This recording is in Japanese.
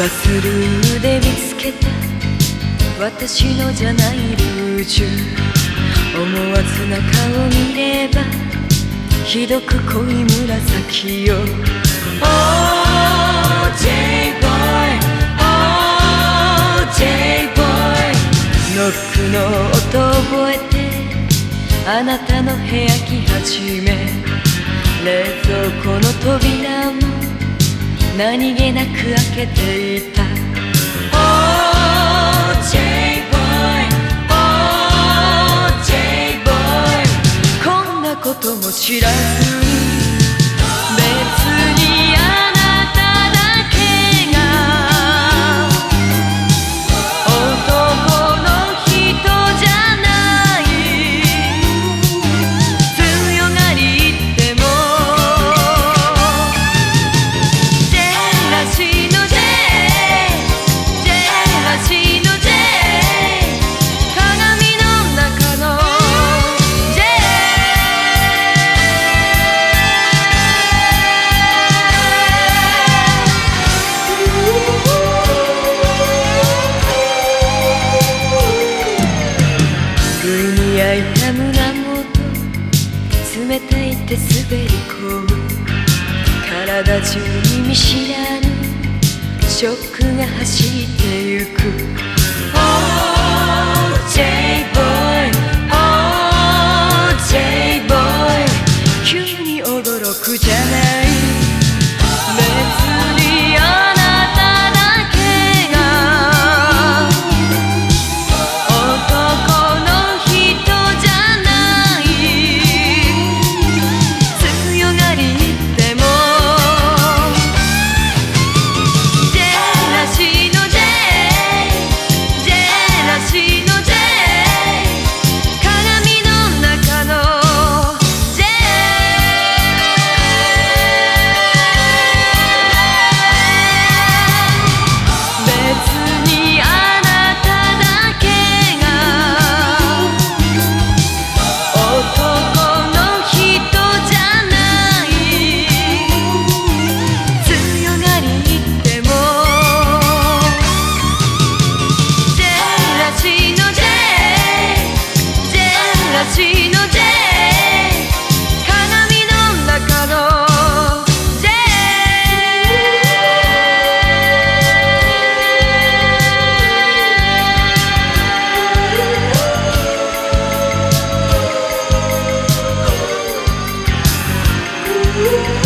ブルーで見つけた私のじゃないルージュ思わず中を見ればひどく濃い紫よ Oh J-Boy Oh J-Boy ノックの音覚えてあなたの部屋来始め。冷蔵庫の扉も何気なく開けていた。焼いた胸元冷たいって滑り込む体中に見知らぬショックが走ってゆく。Oh J-Boy Oh J-Boy 急に驚くじゃない。you.